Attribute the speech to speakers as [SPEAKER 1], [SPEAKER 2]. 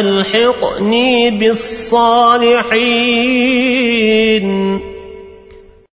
[SPEAKER 1] وألحقني بالصالحين.